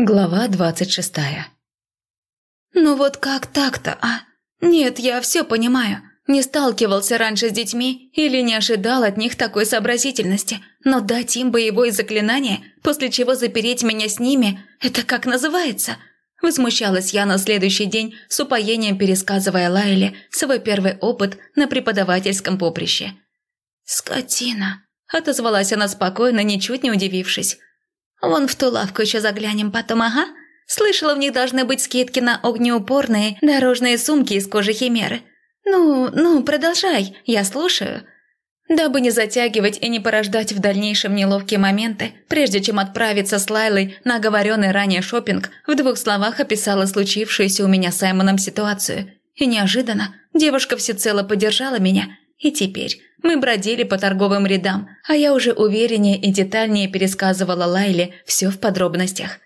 Глава двадцать шестая. «Ну вот как так-то, а? Нет, я все понимаю. Не сталкивался раньше с детьми или не ожидал от них такой сообразительности. Но дать им боевое заклинание, после чего запереть меня с ними, это как называется?» Возмущалась я на следующий день, с упоением пересказывая Лайле свой первый опыт на преподавательском поприще. «Скотина!» – отозвалась она спокойно, ничуть не удивившись. Вон в ту лавку еще заглянем потом, ага. Слышала, в них должны быть скидки на огнеупорные дорожные сумки из кожи химеры. Ну, ну, продолжай, я слушаю. Дабы не затягивать и не порождать в дальнейшем неловкие моменты, прежде чем отправиться с Лайлой на оговоренный ранее шопинг, в двух словах описала случившуюся у меня с Саймоном ситуацию. И неожиданно девушка всецело поддержала меня и теперь мы бродили по торговым рядам, а я уже увереннее и детальнее пересказывала Лайле все в подробностях.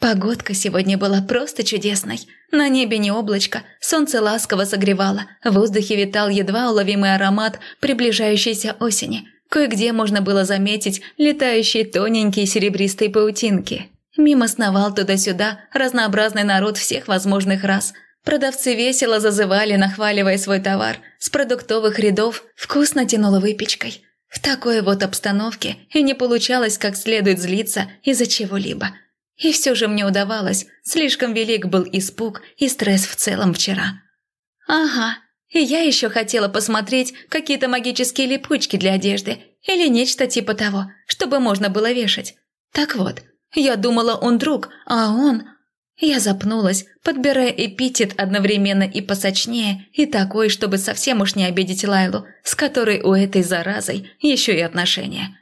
Погодка сегодня была просто чудесной. На небе не облачко, солнце ласково согревало, в воздухе витал едва уловимый аромат приближающейся осени. Кое-где можно было заметить летающие тоненькие серебристые паутинки. Мимо сновал туда-сюда разнообразный народ всех возможных рас – Продавцы весело зазывали, нахваливая свой товар. С продуктовых рядов вкусно тянуло выпечкой. В такой вот обстановке и не получалось как следует злиться из-за чего-либо. И все же мне удавалось, слишком велик был испуг и стресс в целом вчера. Ага, и я еще хотела посмотреть какие-то магические липучки для одежды или нечто типа того, чтобы можно было вешать. Так вот, я думала, он друг, а он я запнулась, подбирая эпитет одновременно и посочнее, и такой, чтобы совсем уж не обидеть Лайлу, с которой у этой заразой еще и отношения.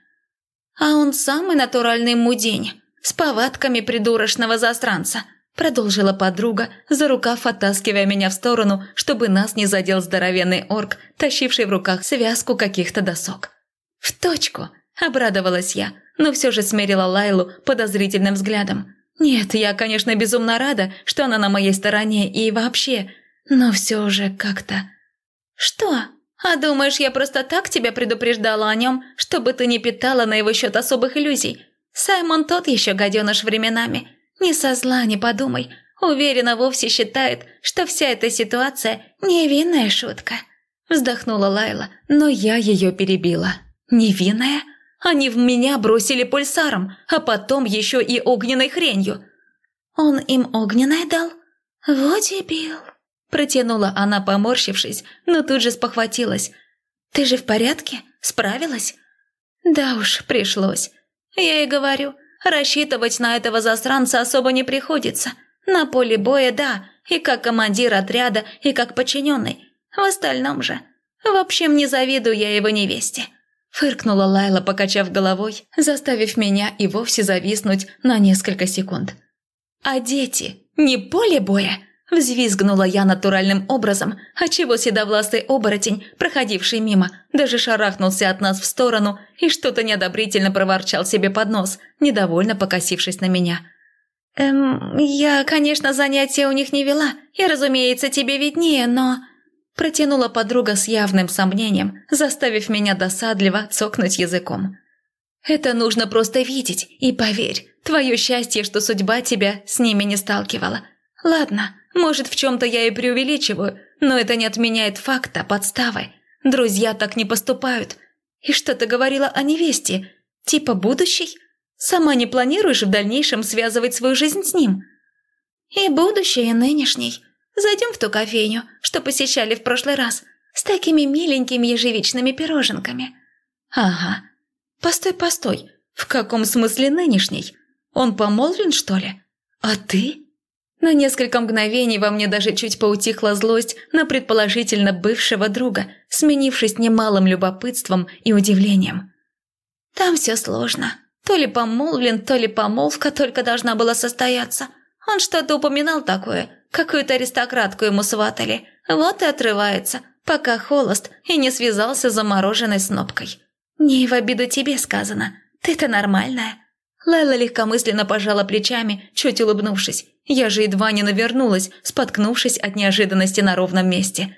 «А он самый натуральный мудень, с повадками придурочного застранца», продолжила подруга, за рукав оттаскивая меня в сторону, чтобы нас не задел здоровенный орк, тащивший в руках связку каких-то досок. «В точку!» – обрадовалась я, но все же смерила Лайлу подозрительным взглядом – нет, я, конечно, безумно рада, что она на моей стороне и вообще, но все же как-то... Что? А думаешь, я просто так тебя предупреждала о нем, чтобы ты не питала на его счет особых иллюзий? Саймон тот еще гаденыш временами. Ни со зла не подумай. Уверена, вовсе считает, что вся эта ситуация – невинная шутка. Вздохнула Лайла, но я ее перебила. Невинная? Они в меня бросили пульсаром, а потом еще и огненной хренью. Он им огненное дал? Вот дебил. Протянула она, поморщившись, но тут же спохватилась. «Ты же в порядке? Справилась?» «Да уж, пришлось. Я и говорю, рассчитывать на этого засранца особо не приходится. На поле боя – да, и как командир отряда, и как подчиненный. В остальном же. В общем, не завидую я его невесте. Фыркнула Лайла, покачав головой, заставив меня и вовсе зависнуть на несколько секунд. «А дети? Не поле боя?» Взвизгнула я натуральным образом, отчего седовластый оборотень, проходивший мимо, даже шарахнулся от нас в сторону и что-то неодобрительно проворчал себе под нос, недовольно покосившись на меня. «Эм, я, конечно, занятия у них не вела, и, разумеется, тебе виднее, но...» Протянула подруга с явным сомнением, заставив меня досадливо цокнуть языком. «Это нужно просто видеть, и поверь, твое счастье, что судьба тебя с ними не сталкивала. Ладно, может, в чем-то я и преувеличиваю, но это не отменяет факта подставы. Друзья так не поступают. И что ты говорила о невесте? Типа будущей? Сама не планируешь в дальнейшем связывать свою жизнь с ним?» «И будущее, и нынешней», Зайдем в ту кофейню, что посещали в прошлый раз, с такими миленькими ежевичными пироженками». «Ага. Постой, постой. В каком смысле нынешний? Он помолвлен, что ли? А ты?» На несколько мгновений во мне даже чуть поутихла злость на предположительно бывшего друга, сменившись немалым любопытством и удивлением. «Там все сложно. То ли помолвлен, то ли помолвка только должна была состояться. Он что-то упоминал такое, Какую-то аристократку ему сватали. Вот и отрывается, пока холост и не связался замороженной снопкой. Не в обиду тебе сказано. Ты-то нормальная. Лайла легкомысленно пожала плечами, чуть улыбнувшись. Я же едва не навернулась, споткнувшись от неожиданности на ровном месте.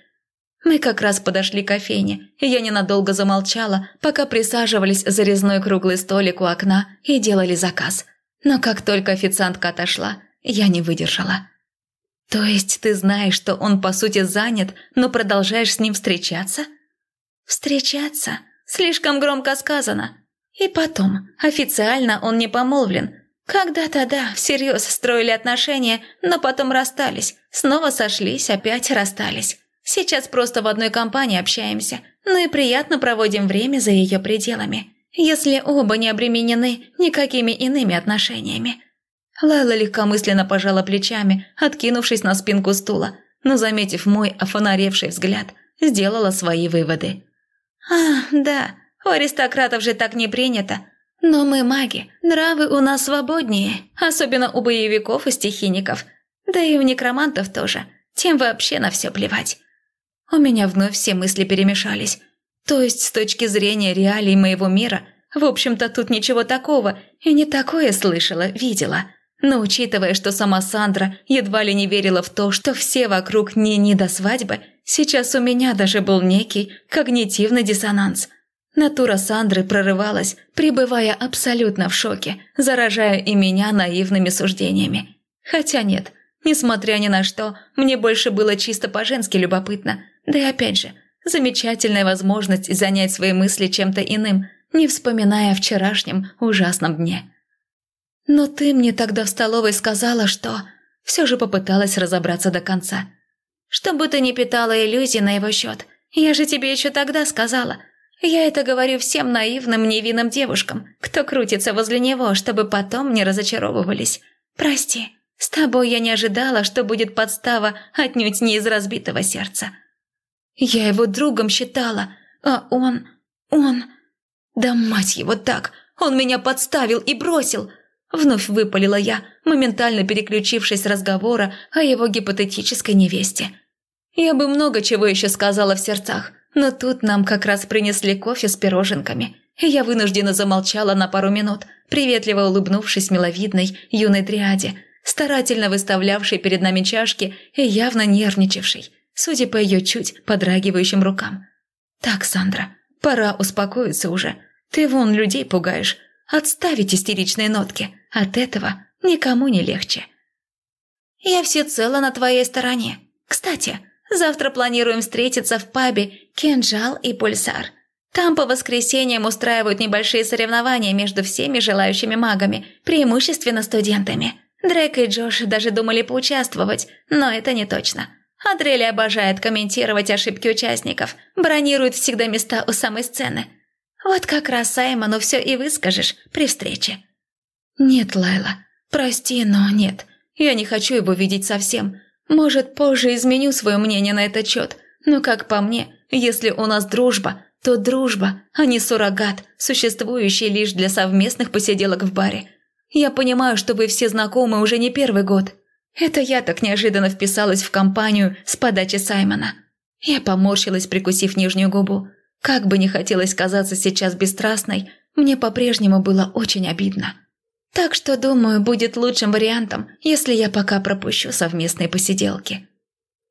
Мы как раз подошли к кофейне, и я ненадолго замолчала, пока присаживались за резной круглый столик у окна и делали заказ. Но как только официантка отошла, я не выдержала. «То есть ты знаешь, что он по сути занят, но продолжаешь с ним встречаться?» «Встречаться? Слишком громко сказано. И потом, официально он не помолвлен. Когда-то, да, всерьез строили отношения, но потом расстались. Снова сошлись, опять расстались. Сейчас просто в одной компании общаемся, ну и приятно проводим время за ее пределами, если оба не обременены никакими иными отношениями. Лайла легкомысленно пожала плечами, откинувшись на спинку стула, но, заметив мой офонаревший взгляд, сделала свои выводы. «А, да, у аристократов же так не принято. Но мы маги, нравы у нас свободнее, особенно у боевиков и стихийников. Да и у некромантов тоже. Тем вообще на все плевать. У меня вновь все мысли перемешались. То есть, с точки зрения реалий моего мира, в общем-то, тут ничего такого, и не такое слышала, видела. Но учитывая, что сама Сандра едва ли не верила в то, что все вокруг не не до свадьбы, сейчас у меня даже был некий когнитивный диссонанс. Натура Сандры прорывалась, пребывая абсолютно в шоке, заражая и меня наивными суждениями. Хотя нет, несмотря ни на что, мне больше было чисто по-женски любопытно – да и опять же, замечательная возможность занять свои мысли чем-то иным, не вспоминая о вчерашнем ужасном дне. Но ты мне тогда в столовой сказала, что... Все же попыталась разобраться до конца. Чтобы ты не питала иллюзий на его счет. Я же тебе еще тогда сказала. Я это говорю всем наивным, невинным девушкам, кто крутится возле него, чтобы потом не разочаровывались. Прости, с тобой я не ожидала, что будет подстава отнюдь не из разбитого сердца. Я его другом считала, а он... он... Да мать его так! Он меня подставил и бросил! Вновь выпалила я, моментально переключившись разговора о его гипотетической невесте. Я бы много чего еще сказала в сердцах, но тут нам как раз принесли кофе с пироженками, и я вынуждена замолчала на пару минут, приветливо улыбнувшись миловидной юной дриаде, старательно выставлявшей перед нами чашки и явно нервничавшей судя по ее чуть подрагивающим рукам. «Так, Сандра, пора успокоиться уже. Ты вон людей пугаешь. Отставить истеричные нотки. От этого никому не легче». «Я всецело на твоей стороне. Кстати, завтра планируем встретиться в пабе «Кинжал» и «Пульсар». Там по воскресеньям устраивают небольшие соревнования между всеми желающими магами, преимущественно студентами. Дрейк и Джош даже думали поучаствовать, но это не точно. Адрели обожает комментировать ошибки участников, бронирует всегда места у самой сцены. Вот как раз Саймону все и выскажешь при встрече. Нет, Лайла, прости, но нет. Я не хочу его видеть совсем. Может, позже изменю свое мнение на этот счет. Но, как по мне, если у нас дружба, то дружба, а не суррогат, существующий лишь для совместных посиделок в баре. Я понимаю, что вы все знакомы уже не первый год, это я так неожиданно вписалась в компанию с подачи Саймона. Я поморщилась, прикусив нижнюю губу. Как бы не хотелось казаться сейчас бесстрастной, мне по-прежнему было очень обидно. Так что, думаю, будет лучшим вариантом, если я пока пропущу совместные посиделки.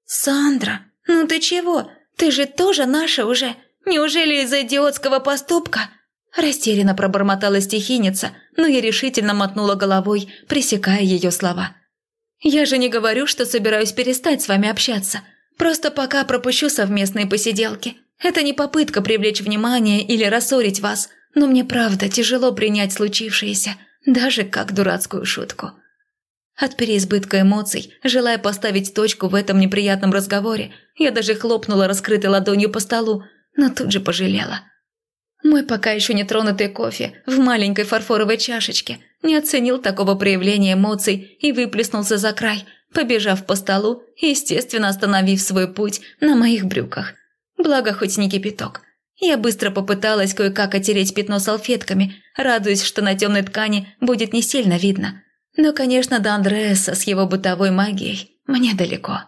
«Сандра, ну ты чего? Ты же тоже наша уже. Неужели из-за идиотского поступка?» Растерянно пробормотала стихийница, но я решительно мотнула головой, пресекая ее слова. Я же не говорю, что собираюсь перестать с вами общаться. Просто пока пропущу совместные посиделки. Это не попытка привлечь внимание или рассорить вас, но мне правда тяжело принять случившееся, даже как дурацкую шутку. От переизбытка эмоций, желая поставить точку в этом неприятном разговоре, я даже хлопнула раскрытой ладонью по столу, но тут же пожалела – мой пока еще не тронутый кофе в маленькой фарфоровой чашечке не оценил такого проявления эмоций и выплеснулся за край, побежав по столу и, естественно, остановив свой путь на моих брюках. Благо, хоть не кипяток. Я быстро попыталась кое-как отереть пятно салфетками, радуясь, что на темной ткани будет не сильно видно. Но, конечно, до Андреаса с его бытовой магией мне далеко.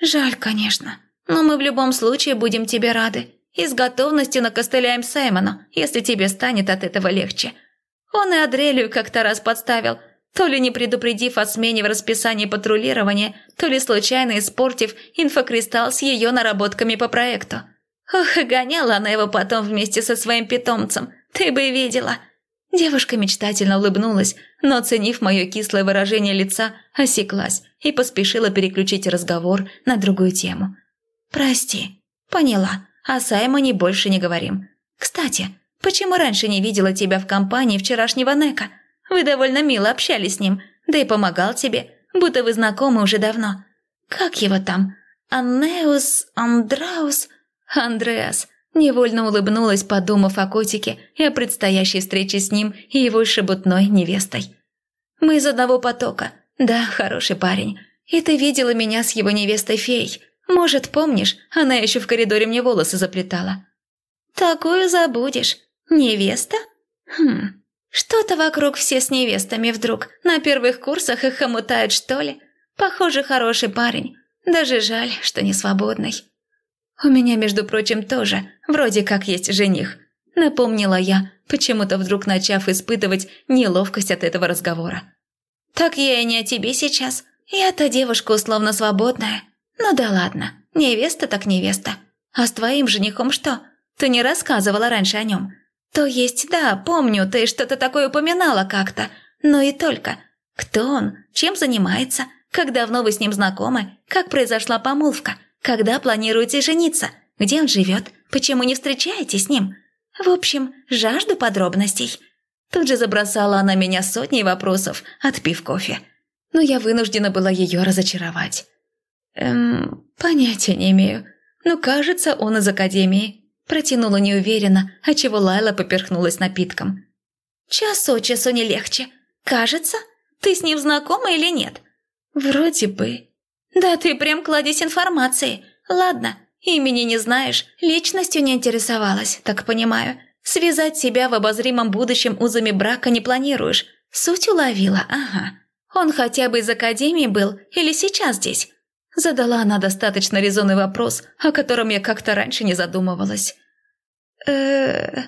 «Жаль, конечно, но мы в любом случае будем тебе рады», и с готовностью накостыляем Саймону, если тебе станет от этого легче. Он и Адрелию как-то раз подставил, то ли не предупредив о смене в расписании патрулирования, то ли случайно испортив инфокристалл с ее наработками по проекту. Ох, гоняла она его потом вместе со своим питомцем, ты бы видела. Девушка мечтательно улыбнулась, но, оценив мое кислое выражение лица, осеклась и поспешила переключить разговор на другую тему. «Прости, поняла, о Саймоне больше не говорим. Кстати, почему раньше не видела тебя в компании вчерашнего Нека? Вы довольно мило общались с ним, да и помогал тебе, будто вы знакомы уже давно. Как его там? Аннеус, Андраус, Андреас?» Невольно улыбнулась, подумав о котике и о предстоящей встрече с ним и его шебутной невестой. «Мы из одного потока. Да, хороший парень. И ты видела меня с его невестой-феей. Может, помнишь, она еще в коридоре мне волосы заплетала». «Такую забудешь. Невеста? Хм, что-то вокруг все с невестами вдруг. На первых курсах их хомутают, что ли? Похоже, хороший парень. Даже жаль, что не свободный». «У меня, между прочим, тоже вроде как есть жених», – напомнила я, почему-то вдруг начав испытывать неловкость от этого разговора. «Так я и не о тебе сейчас. Я-то девушка условно свободная. Ну да ладно, невеста так невеста. А с твоим женихом что? Ты не рассказывала раньше о нем?» «То есть, да, помню, ты что-то такое упоминала как-то, но и только. Кто он? Чем занимается? Как давно вы с ним знакомы? Как произошла помолвка? Когда планируете жениться? Где он живет? Почему не встречаетесь с ним? В общем, жажду подробностей». Тут же забросала она меня сотней вопросов, отпив кофе. Но я вынуждена была ее разочаровать. «Эм, понятия не имею. Ну, кажется, он из академии». Протянула неуверенно, отчего Лайла поперхнулась напитком. «Час от часу не легче. Кажется, ты с ним знакома или нет?» «Вроде бы», «Да ты прям кладезь информации. Ладно, имени не знаешь, личностью не интересовалась, так понимаю. Связать себя в обозримом будущем узами брака не планируешь. Суть уловила, ага. Он хотя бы из академии был или сейчас здесь?» Задала она достаточно резонный вопрос, о котором я как-то раньше не задумывалась. э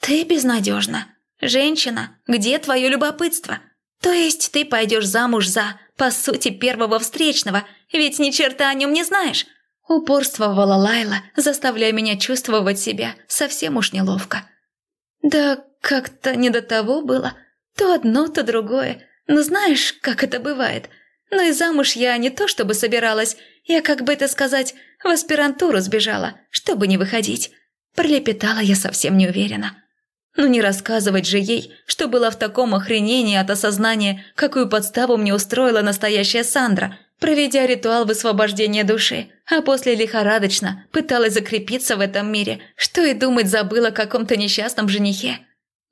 Ты безнадежна. Женщина, где твое любопытство? То есть ты пойдешь замуж за по сути, первого встречного, ведь ни черта о нем не знаешь. Упорствовала Лайла, заставляя меня чувствовать себя совсем уж неловко. Да как-то не до того было. То одно, то другое. Но знаешь, как это бывает. Ну и замуж я не то чтобы собиралась, я, как бы это сказать, в аспирантуру сбежала, чтобы не выходить. Пролепетала я совсем неуверенно. Ну не рассказывать же ей, что была в таком охренении от осознания, какую подставу мне устроила настоящая Сандра, проведя ритуал высвобождения души, а после лихорадочно пыталась закрепиться в этом мире, что и думать забыла о каком-то несчастном женихе.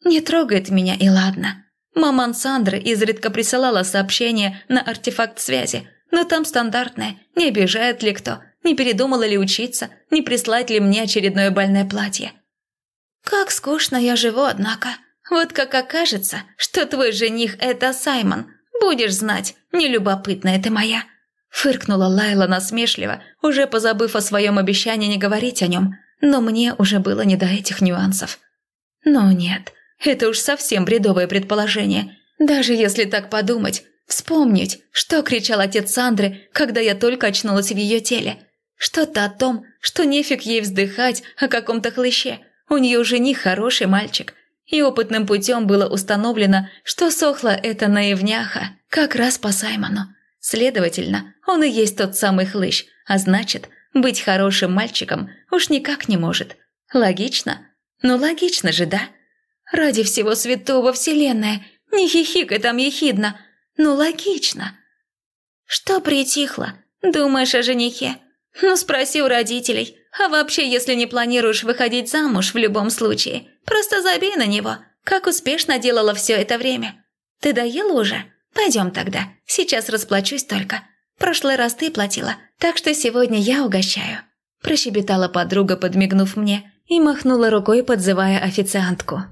Не трогает меня и ладно. Маман Сандры изредка присылала сообщение на артефакт связи, но там стандартное, не обижает ли кто, не передумала ли учиться, не прислать ли мне очередное больное платье. «Как скучно я живу, однако. Вот как окажется, что твой жених – это Саймон. Будешь знать, нелюбопытная ты моя». Фыркнула Лайла насмешливо, уже позабыв о своем обещании не говорить о нем, но мне уже было не до этих нюансов. Но нет, это уж совсем бредовое предположение. Даже если так подумать, вспомнить, что кричал отец Сандры, когда я только очнулась в ее теле. Что-то о том, что нефиг ей вздыхать о каком-то хлыще – у нее жених хороший мальчик, и опытным путем было установлено, что сохла эта наивняха как раз по Саймону. Следовательно, он и есть тот самый хлыщ, а значит, быть хорошим мальчиком уж никак не может. Логично? Ну логично же, да? Ради всего святого вселенная, не хихикай там ехидно. Ну логично. Что притихло? Думаешь о женихе? Ну спроси у родителей. А вообще, если не планируешь выходить замуж в любом случае, просто забей на него, как успешно делала все это время. Ты доела уже? Пойдем тогда, сейчас расплачусь только. Прошлый раз ты платила, так что сегодня я угощаю». Прощебетала подруга, подмигнув мне, и махнула рукой, подзывая официантку.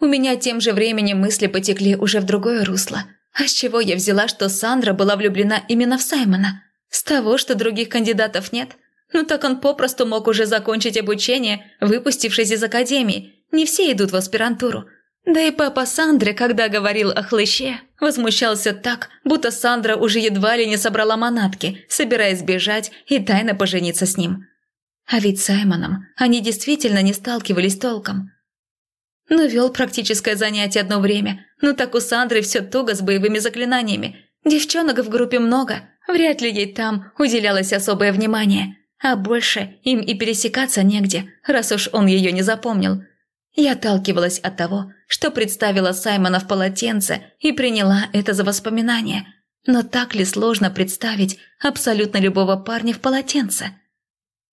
У меня тем же временем мысли потекли уже в другое русло. А с чего я взяла, что Сандра была влюблена именно в Саймона? С того, что других кандидатов нет? Ну так он попросту мог уже закончить обучение, выпустившись из академии. Не все идут в аспирантуру. Да и папа Сандры, когда говорил о хлыще, возмущался так, будто Сандра уже едва ли не собрала манатки, собираясь бежать и тайно пожениться с ним. А ведь с Саймоном они действительно не сталкивались толком. но вел практическое занятие одно время. Ну так у Сандры все туго с боевыми заклинаниями. Девчонок в группе много, вряд ли ей там уделялось особое внимание. А больше им и пересекаться негде, раз уж он ее не запомнил. Я отталкивалась от того, что представила Саймона в полотенце и приняла это за воспоминание. Но так ли сложно представить абсолютно любого парня в полотенце?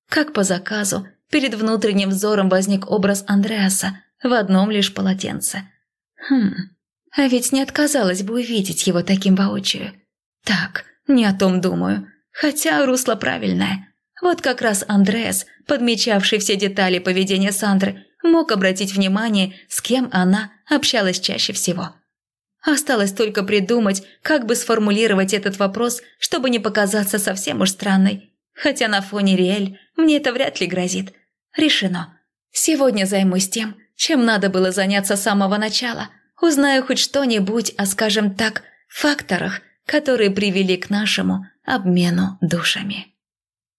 Как по заказу, перед внутренним взором возник образ Андреаса в одном лишь полотенце. Хм, а ведь не отказалась бы увидеть его таким воочию. Так, не о том думаю, хотя русло правильное. Вот как раз Андреас, подмечавший все детали поведения Сандры, мог обратить внимание, с кем она общалась чаще всего. Осталось только придумать, как бы сформулировать этот вопрос, чтобы не показаться совсем уж странной. Хотя на фоне Риэль мне это вряд ли грозит. Решено. Сегодня займусь тем, чем надо было заняться с самого начала. Узнаю хоть что-нибудь о, скажем так, факторах, которые привели к нашему обмену душами.